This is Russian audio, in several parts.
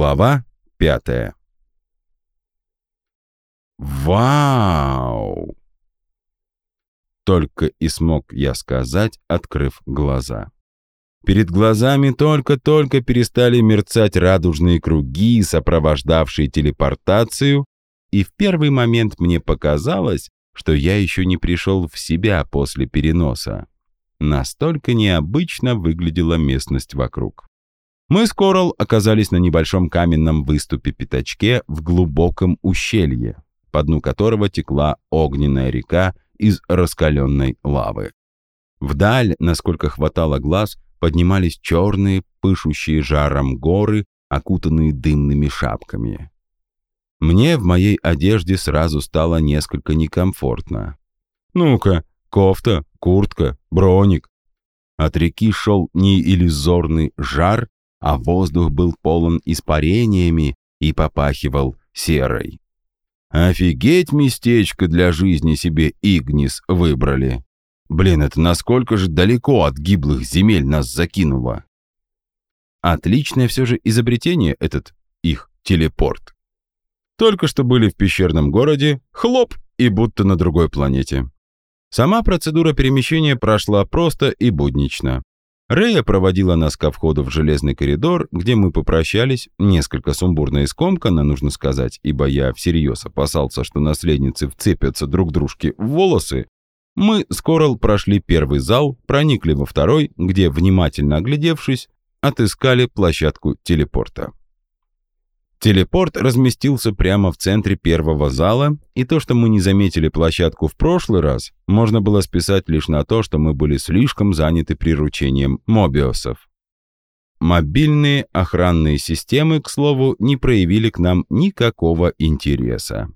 Глава пятая. Вау! Только и смог я сказать, открыв глаза. Перед глазами только-только перестали мерцать радужные круги, сопровождавшие телепортацию, и в первый момент мне показалось, что я еще не пришел в себя после переноса. Настолько необычно выглядела местность вокруг. Мы с Корал оказались на небольшом каменном выступе-пятачке в глубоком ущелье, по дну которого текла огненная река из раскаленной лавы. Вдаль, насколько хватало глаз, поднимались черные, пышущие жаром горы, окутанные дымными шапками. Мне в моей одежде сразу стало несколько некомфортно. Ну-ка, кофта, куртка, броник. От реки шел не иллюзорный жар, а воздух был полон испарениями и попахивал серой. Офигеть местечко для жизни себе Игнис выбрали. Блин, это насколько же далеко от гиблых земель нас закинуло. Отличное все же изобретение этот их телепорт. Только что были в пещерном городе, хлоп, и будто на другой планете. Сама процедура перемещения прошла просто и буднично. Рэя проводила нас ко входу в железный коридор, где мы попрощались, несколько сумбурно и скомканно, нужно сказать, ибо я всерьез опасался, что наследницы вцепятся друг дружке в волосы. Мы с Корал прошли первый зал, проникли во второй, где, внимательно оглядевшись, отыскали площадку телепорта. Телепорт разместился прямо в центре первого зала, и то, что мы не заметили площадку в прошлый раз, можно было списать лишь на то, что мы были слишком заняты приручением мобиосов. Мобильные охранные системы, к слову, не проявили к нам никакого интереса.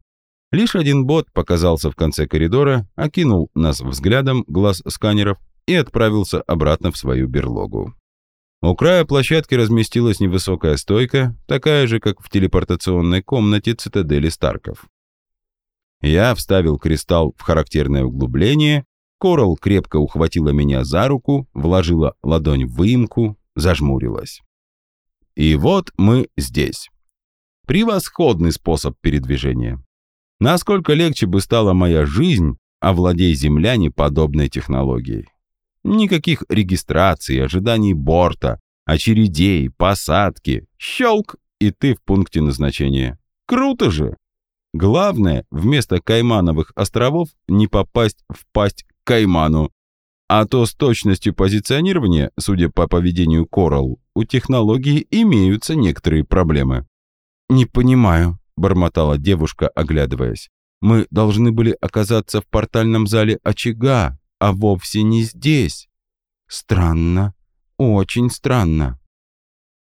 Лишь один бот показался в конце коридора, окинул нас взглядом глаз сканеров и отправился обратно в свою берлогу. У края площадки разместилась невысокая стойка, такая же, как в телепортационной комнате цитадели Старков. Я вставил кристалл в характерное углубление, Корал крепко ухватила меня за руку, вложила ладонь в выемку, зажмурилась. И вот мы здесь. Превосходный способ передвижения. Насколько легче бы стала моя жизнь, овладей земляне подобной технологией. Никаких регистраций, ожиданий борта, очередей, посадки. Щелк, и ты в пункте назначения. Круто же! Главное, вместо Каймановых островов не попасть в пасть к Кайману. А то с точностью позиционирования, судя по поведению Коралл, у технологии имеются некоторые проблемы. «Не понимаю», — бормотала девушка, оглядываясь. «Мы должны были оказаться в портальном зале очага, а вовсе не здесь. Странно, очень странно.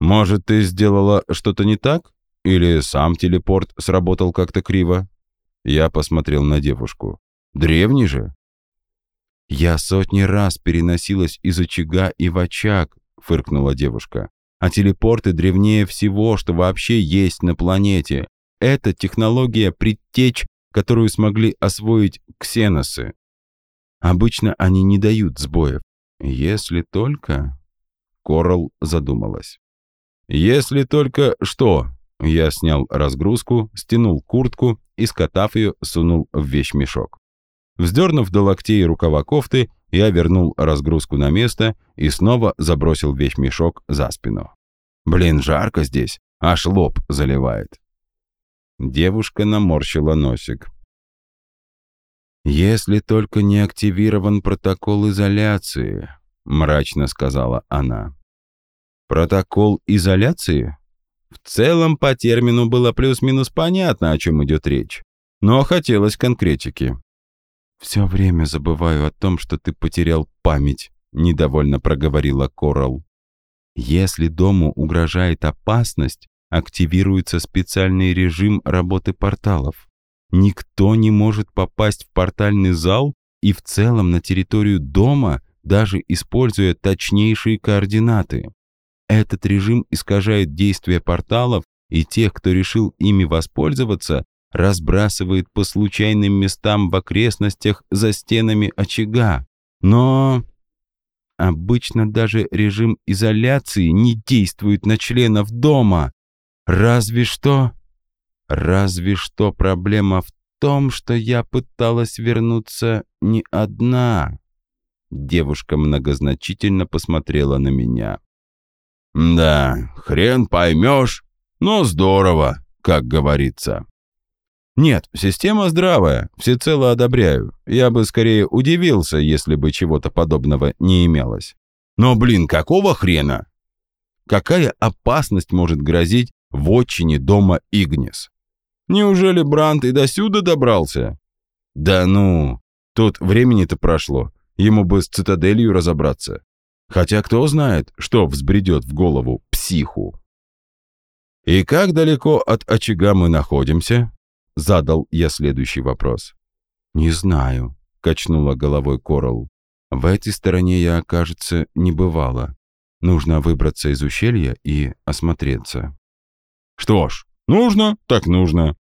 Может, ты сделала что-то не так? Или сам телепорт сработал как-то криво? Я посмотрел на девушку. Древний же. Я сотни раз переносилась из очага и в очаг, фыркнула девушка. А телепорты древнее всего, что вообще есть на планете. Это технология предтеч, которую смогли освоить ксеносы. Обычно они не дают сбоев. Если только... Корал задумалась. Если только что... Я снял разгрузку, стянул куртку и, скотав ее, сунул в вещмешок. Вздернув до локтей рукава кофты, я вернул разгрузку на место и снова забросил вещмешок за спину. Блин, жарко здесь, аж лоб заливает. Девушка наморщила носик. «Если только не активирован протокол изоляции», — мрачно сказала она. «Протокол изоляции?» В целом, по термину было плюс-минус понятно, о чем идет речь. Но хотелось конкретики. «Все время забываю о том, что ты потерял память», — недовольно проговорила Корал. «Если дому угрожает опасность, активируется специальный режим работы порталов. Никто не может попасть в портальный зал и в целом на территорию дома, даже используя точнейшие координаты. Этот режим искажает действие порталов, и тех, кто решил ими воспользоваться, разбрасывает по случайным местам в окрестностях за стенами очага. Но обычно даже режим изоляции не действует на членов дома. Разве что... Разве что проблема в том, что я пыталась вернуться не одна. Девушка многозначительно посмотрела на меня. «Да, хрен поймешь, но здорово, как говорится». «Нет, система здравая, всецело одобряю. Я бы скорее удивился, если бы чего-то подобного не имелось. Но, блин, какого хрена? Какая опасность может грозить в отчине дома Игнис? Неужели Брант и досюда добрался? Да ну, тут времени-то прошло. Ему бы с цитаделью разобраться. Хотя кто знает, что взбредет в голову психу. «И как далеко от очага мы находимся?» Задал я следующий вопрос. «Не знаю», — качнула головой Корал. «В этой стороне я, кажется, не бывала. Нужно выбраться из ущелья и осмотреться». «Что ж, нужно, так нужно.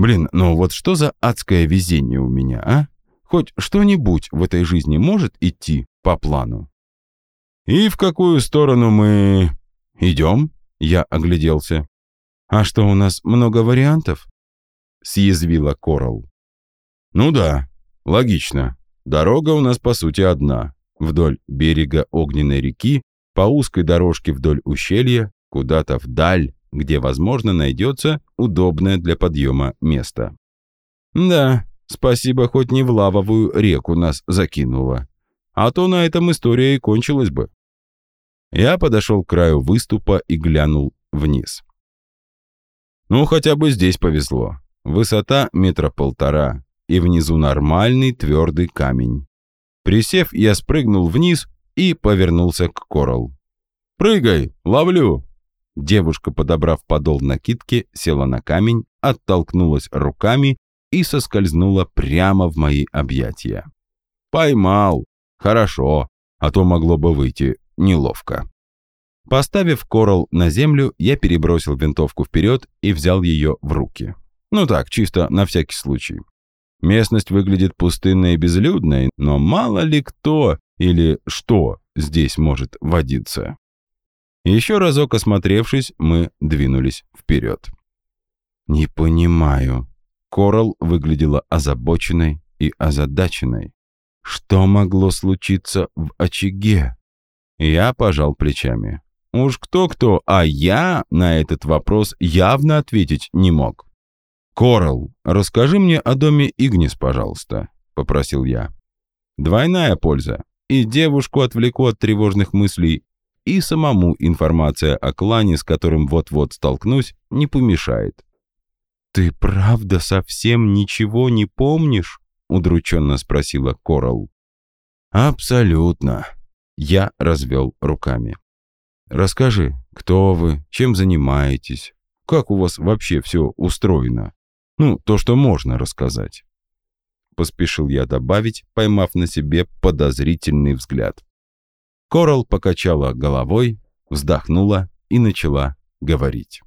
Блин, ну вот что за адское везение у меня, а? Хоть что-нибудь в этой жизни может идти по плану. «И в какую сторону мы идем?» Я огляделся. «А что, у нас много вариантов?» Съязвила Корал. «Ну да, логично. Дорога у нас, по сути, одна. Вдоль берега огненной реки, по узкой дорожке вдоль ущелья, куда-то вдаль, где, возможно, найдется удобное для подъема место. Да, Спасибо, хоть не в лавовую реку нас закинуло. А то на этом история и кончилась бы. Я подошел к краю выступа и глянул вниз. Ну, хотя бы здесь повезло. Высота метра полтора, и внизу нормальный твердый камень. Присев, я спрыгнул вниз и повернулся к Корал. «Прыгай, ловлю!» Девушка, подобрав подол накидки, села на камень, оттолкнулась руками и соскользнула прямо в мои объятия. «Поймал! Хорошо, а то могло бы выйти неловко». Поставив коралл на землю, я перебросил винтовку вперед и взял ее в руки. Ну так, чисто на всякий случай. Местность выглядит пустынной и безлюдной, но мало ли кто или что здесь может водиться. Еще разок осмотревшись, мы двинулись вперед. «Не понимаю», Корал выглядела озабоченной и озадаченной. Что могло случиться в очаге? Я пожал плечами. Уж кто-кто, а я на этот вопрос явно ответить не мог. «Корал, расскажи мне о доме Игнис, пожалуйста», — попросил я. «Двойная польза. И девушку отвлеку от тревожных мыслей, и самому информация о клане, с которым вот-вот столкнусь, не помешает. «Ты правда совсем ничего не помнишь?» — удрученно спросила Корал. «Абсолютно». Я развел руками. «Расскажи, кто вы, чем занимаетесь, как у вас вообще все устроено? Ну, то, что можно рассказать». Поспешил я добавить, поймав на себе подозрительный взгляд. Корал покачала головой, вздохнула и начала говорить.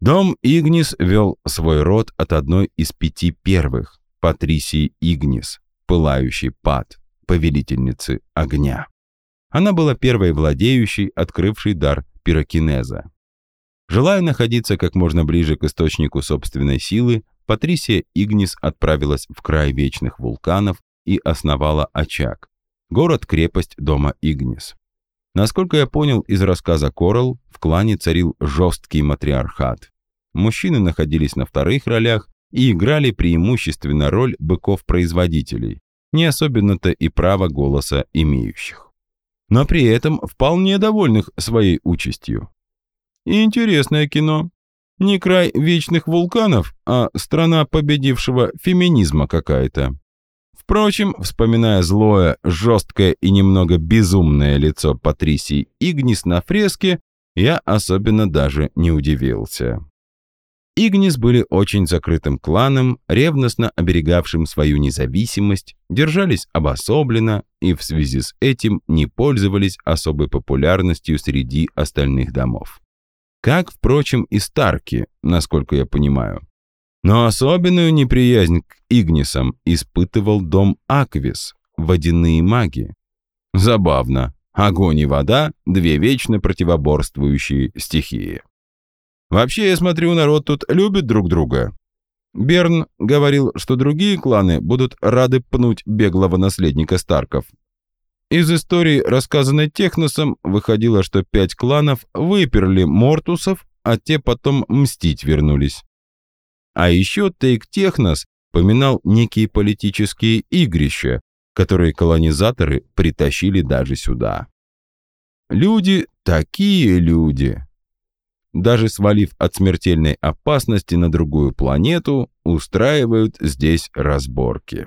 Дом Игнис вел свой род от одной из пяти первых, Патрисии Игнис, пылающей пад, повелительницы огня. Она была первой владеющей, открывшей дар пирокинеза. Желая находиться как можно ближе к источнику собственной силы, Патрисия Игнис отправилась в край вечных вулканов и основала очаг, город-крепость дома Игнис. Насколько я понял из рассказа Корал, в клане царил жесткий матриархат. Мужчины находились на вторых ролях и играли преимущественно роль быков-производителей, не особенно-то и право голоса имеющих. Но при этом вполне довольных своей участью. И интересное кино. Не край вечных вулканов, а страна победившего феминизма какая-то. Впрочем, вспоминая злое, жесткое и немного безумное лицо Патрисии Игнис на фреске, я особенно даже не удивился. Игнис были очень закрытым кланом, ревностно оберегавшим свою независимость, держались обособленно и в связи с этим не пользовались особой популярностью среди остальных домов. Как, впрочем, и Старки, насколько я понимаю. Но особенную неприязнь к Игнисам испытывал дом Аквис, водяные маги. Забавно. Огонь и вода – две вечно противоборствующие стихии. Вообще, я смотрю, народ тут любит друг друга. Берн говорил, что другие кланы будут рады пнуть беглого наследника Старков. Из истории, рассказанной Техносом, выходило, что пять кланов выперли Мортусов, а те потом мстить вернулись. А еще Тейк Технос поминал некие политические игрища, которые колонизаторы притащили даже сюда. Люди такие люди. Даже свалив от смертельной опасности на другую планету, устраивают здесь разборки.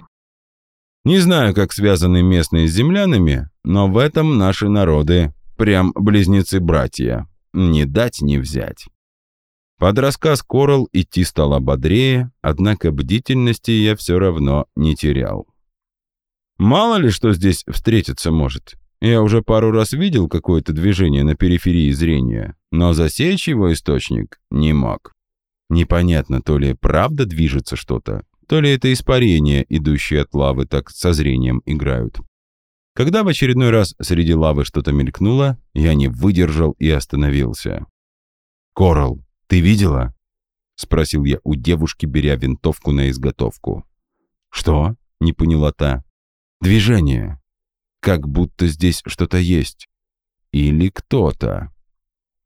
Не знаю, как связаны местные с землянами, но в этом наши народы прям близнецы-братья. Не дать не взять. Под рассказ Корал идти стало бодрее, однако бдительности я все равно не терял. Мало ли что здесь встретиться может. Я уже пару раз видел какое-то движение на периферии зрения, но засечь его источник не мог. Непонятно, то ли правда движется что-то, то ли это испарения, идущие от лавы, так со зрением играют. Когда в очередной раз среди лавы что-то мелькнуло, я не выдержал и остановился. «Коралл, ты видела?» — спросил я у девушки, беря винтовку на изготовку. «Что?» — не поняла та. Движение. Как будто здесь что-то есть. Или кто-то.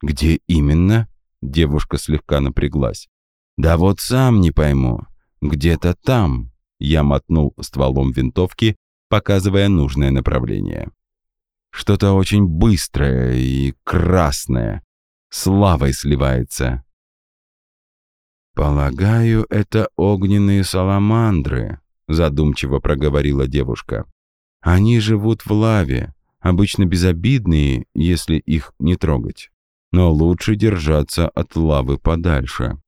Где именно? Девушка слегка напряглась. Да вот сам не пойму. Где-то там. Я мотнул стволом винтовки, показывая нужное направление. Что-то очень быстрое и красное. С лавой сливается. «Полагаю, это огненные саламандры», задумчиво проговорила девушка. Они живут в лаве, обычно безобидные, если их не трогать. Но лучше держаться от лавы подальше.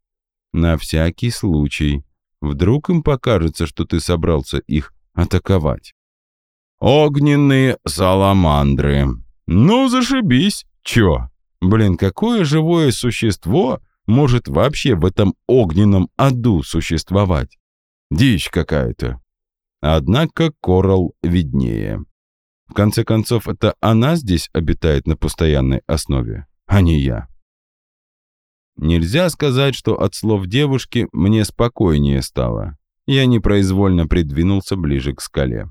На всякий случай. Вдруг им покажется, что ты собрался их атаковать. Огненные саламандры. Ну, зашибись. Чё? Блин, какое живое существо может вообще в этом огненном аду существовать? Дичь какая-то. Однако Корал виднее. В конце концов, это она здесь обитает на постоянной основе, а не я. Нельзя сказать, что от слов девушки мне спокойнее стало. Я непроизвольно придвинулся ближе к скале.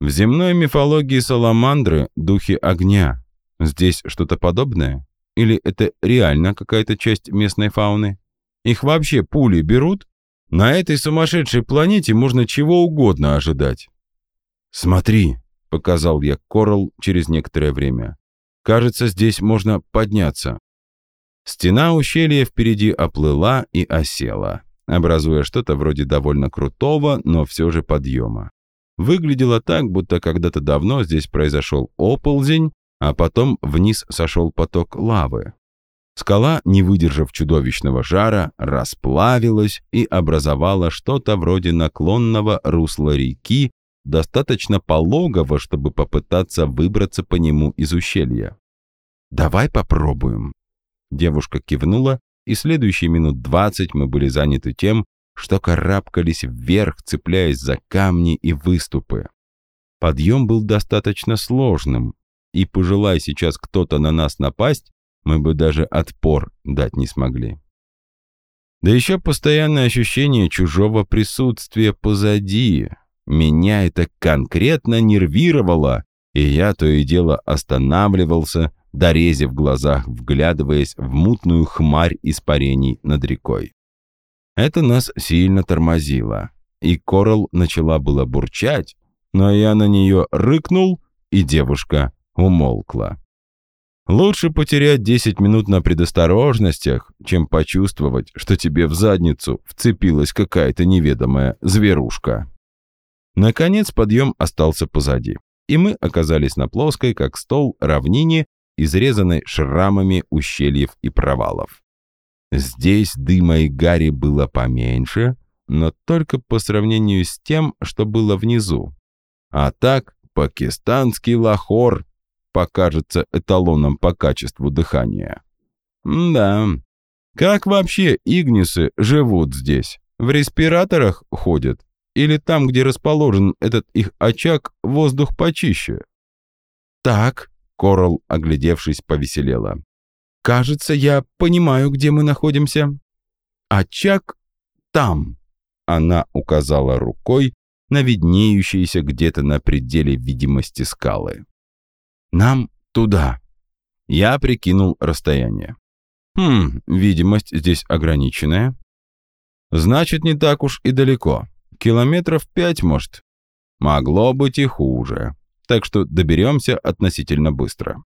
В земной мифологии саламандры — духи огня. Здесь что-то подобное? Или это реально какая-то часть местной фауны? Их вообще пули берут? На этой сумасшедшей планете можно чего угодно ожидать. «Смотри», — показал я Корал через некоторое время. «Кажется, здесь можно подняться». Стена ущелья впереди оплыла и осела, образуя что-то вроде довольно крутого, но все же подъема. Выглядело так, будто когда-то давно здесь произошел оползень, а потом вниз сошел поток лавы. Скала, не выдержав чудовищного жара, расплавилась и образовала что-то вроде наклонного русла реки, достаточно пологого, чтобы попытаться выбраться по нему из ущелья. «Давай попробуем». Девушка кивнула, и следующие минут двадцать мы были заняты тем, что карабкались вверх, цепляясь за камни и выступы. Подъем был достаточно сложным, и, пожелая сейчас кто-то на нас напасть, мы бы даже отпор дать не смогли. Да еще постоянное ощущение чужого присутствия позади. Меня это конкретно нервировало, и я то и дело останавливался, дорезив в глазах, вглядываясь в мутную хмарь испарений над рекой. Это нас сильно тормозило, и Корал начала было бурчать, но я на нее рыкнул, и девушка умолкла. Лучше потерять 10 минут на предосторожностях, чем почувствовать, что тебе в задницу вцепилась какая-то неведомая зверушка. Наконец подъем остался позади, и мы оказались на плоской, как стол, равнине, изрезанной шрамами ущельев и провалов. Здесь дыма и гари было поменьше, но только по сравнению с тем, что было внизу. А так, пакистанский лахор покажется эталоном по качеству дыхания. да, как вообще игнисы живут здесь? В респираторах ходят? Или там, где расположен этот их очаг, воздух почище? Так, Корал, оглядевшись, повеселела. кажется, я понимаю, где мы находимся. Очаг там. Она указала рукой на виднеющиеся где-то на пределе видимости скалы. Нам туда. Я прикинул расстояние. Хм, видимость здесь ограниченная. Значит, не так уж и далеко. Километров пять, может. Могло быть и хуже. Так что доберемся относительно быстро.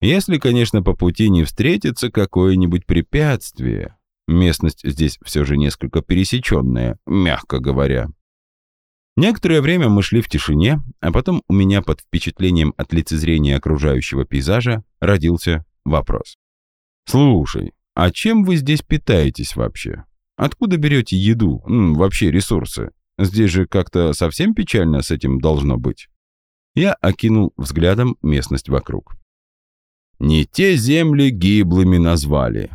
Если, конечно, по пути не встретится какое-нибудь препятствие. Местность здесь все же несколько пересеченная, мягко говоря. Некоторое время мы шли в тишине, а потом у меня под впечатлением от лицезрения окружающего пейзажа родился вопрос. «Слушай, а чем вы здесь питаетесь вообще? Откуда берете еду, м, вообще ресурсы? Здесь же как-то совсем печально с этим должно быть». Я окинул взглядом местность вокруг. Не те земли гиблыми назвали.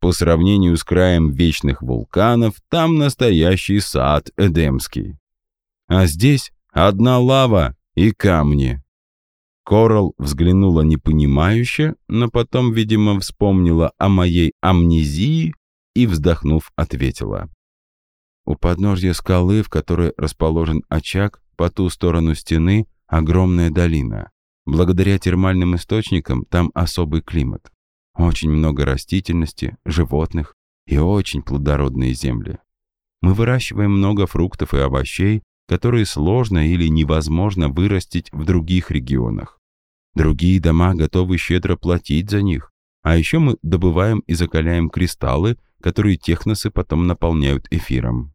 По сравнению с краем вечных вулканов, там настоящий сад Эдемский. А здесь одна лава и камни. Корал взглянула непонимающе, но потом, видимо, вспомнила о моей амнезии и, вздохнув, ответила. У подножья скалы, в которой расположен очаг, по ту сторону стены огромная долина. Благодаря термальным источникам там особый климат. Очень много растительности, животных и очень плодородные земли. Мы выращиваем много фруктов и овощей, которые сложно или невозможно вырастить в других регионах. Другие дома готовы щедро платить за них, а еще мы добываем и закаляем кристаллы, которые техносы потом наполняют эфиром.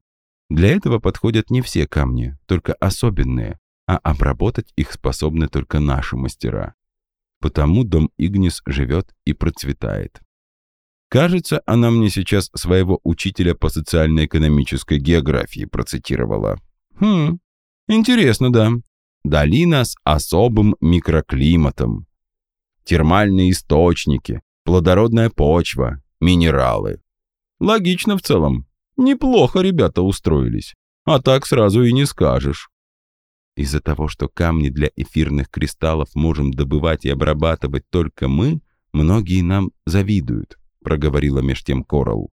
Для этого подходят не все камни, только особенные, а обработать их способны только наши мастера. Потому дом Игнис живет и процветает. Кажется, она мне сейчас своего учителя по социально-экономической географии процитировала. Хм, интересно, да. Долина с особым микроклиматом. Термальные источники, плодородная почва, минералы. Логично в целом. Неплохо ребята устроились. А так сразу и не скажешь. Из-за того, что камни для эфирных кристаллов можем добывать и обрабатывать только мы, многие нам завидуют, проговорила меж тем Коралл.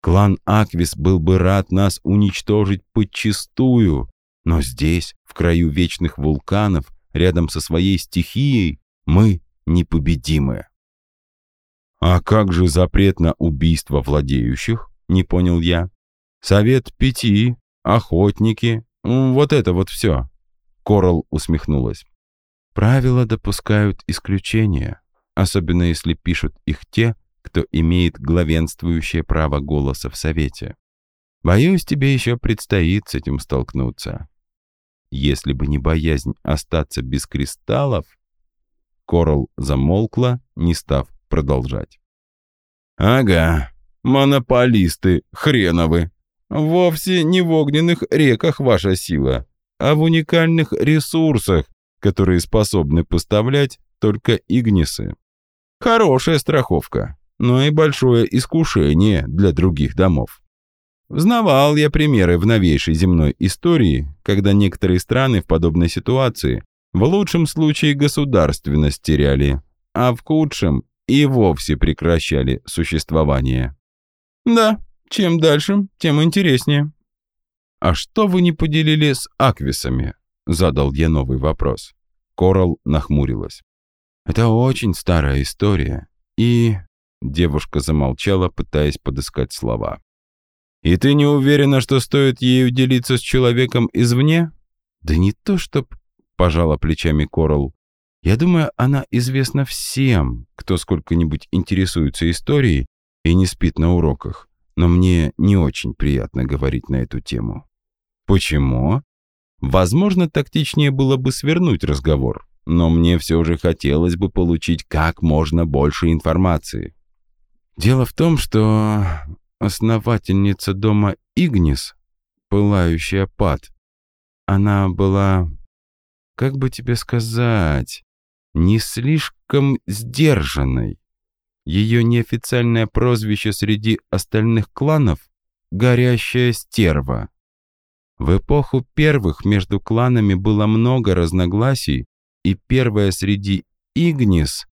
Клан Аквис был бы рад нас уничтожить подчистую, но здесь, в краю вечных вулканов, рядом со своей стихией, мы непобедимы. «А как же запрет на убийство владеющих?» — не понял я. «Совет пяти, охотники, вот это вот все». Корал усмехнулась. «Правила допускают исключения, особенно если пишут их те, кто имеет главенствующее право голоса в Совете. Боюсь, тебе еще предстоит с этим столкнуться. Если бы не боязнь остаться без кристаллов...» Корал замолкла, не став продолжать. «Ага, монополисты хреновы. Вовсе не в огненных реках ваша сила, а в уникальных ресурсах, которые способны поставлять только Игнисы. Хорошая страховка но и большое искушение для других домов. Знавал я примеры в новейшей земной истории, когда некоторые страны в подобной ситуации в лучшем случае государственность теряли, а в худшем и вовсе прекращали существование. Да, чем дальше, тем интереснее. «А что вы не поделили с аквисами?» — задал я новый вопрос. Корал нахмурилась. «Это очень старая история, и Девушка замолчала, пытаясь подыскать слова. «И ты не уверена, что стоит ею делиться с человеком извне?» «Да не то, чтоб...» — пожала плечами Корал. «Я думаю, она известна всем, кто сколько-нибудь интересуется историей и не спит на уроках, но мне не очень приятно говорить на эту тему». «Почему?» «Возможно, тактичнее было бы свернуть разговор, но мне все же хотелось бы получить как можно больше информации». Дело в том, что основательница дома Игнис, пылающая пад, она была, как бы тебе сказать, не слишком сдержанной. Ее неофициальное прозвище среди остальных кланов — «Горящая стерва». В эпоху первых между кланами было много разногласий, и первая среди Игнис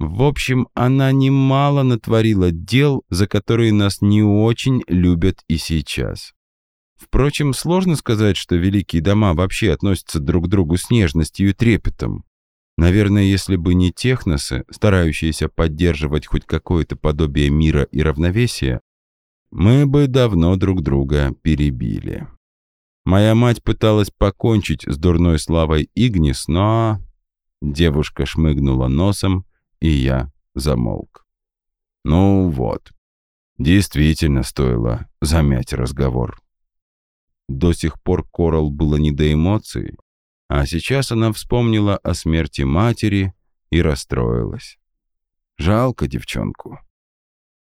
В общем, она немало натворила дел, за которые нас не очень любят и сейчас. Впрочем, сложно сказать, что великие дома вообще относятся друг к другу с нежностью и трепетом. Наверное, если бы не техносы, старающиеся поддерживать хоть какое-то подобие мира и равновесия, мы бы давно друг друга перебили. Моя мать пыталась покончить с дурной славой Игнис, но... Девушка шмыгнула носом, и я замолк. Ну вот, действительно стоило замять разговор. До сих пор Корал было не до эмоций, а сейчас она вспомнила о смерти матери и расстроилась. Жалко девчонку.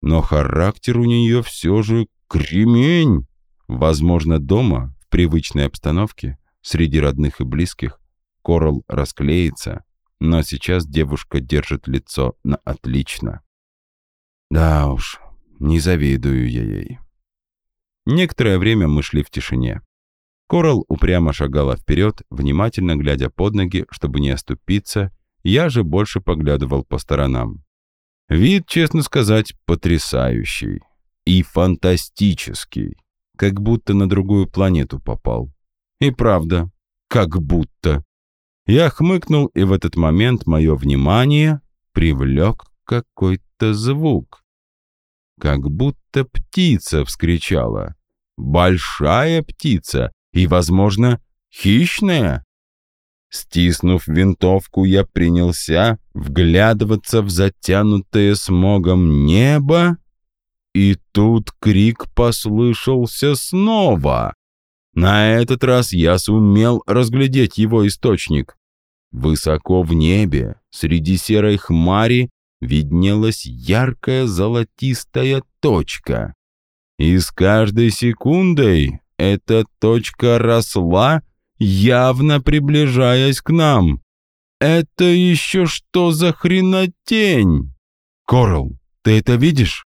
Но характер у нее все же кремень. Возможно, дома, в привычной обстановке, среди родных и близких, Корал расклеится, но сейчас девушка держит лицо на отлично. Да уж, не завидую я ей. Некоторое время мы шли в тишине. Корал упрямо шагала вперед, внимательно глядя под ноги, чтобы не оступиться, я же больше поглядывал по сторонам. Вид, честно сказать, потрясающий. И фантастический. Как будто на другую планету попал. И правда, как будто. Я хмыкнул, и в этот момент мое внимание привлек какой-то звук. Как будто птица вскричала. Большая птица и, возможно, хищная. Стиснув винтовку, я принялся вглядываться в затянутое смогом небо, и тут крик послышался снова. На этот раз я сумел разглядеть его источник. Высоко в небе, среди серой хмари, виднелась яркая золотистая точка. И с каждой секундой эта точка росла, явно приближаясь к нам. Это еще что за хренотень? Корл, ты это видишь?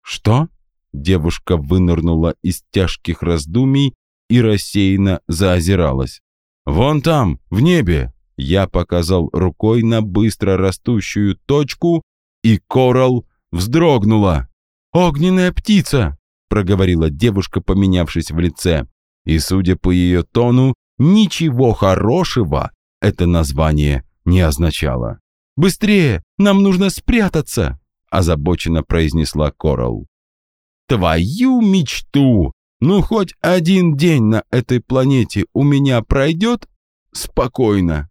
Что? Девушка вынырнула из тяжких раздумий и рассеянно заозиралась. «Вон там, в небе!» Я показал рукой на быстро растущую точку, и Корал вздрогнула. «Огненная птица!» — проговорила девушка, поменявшись в лице. И, судя по ее тону, ничего хорошего это название не означало. «Быстрее! Нам нужно спрятаться!» — озабоченно произнесла Корал. «Твою мечту!» Ну, хоть один день на этой планете у меня пройдет спокойно.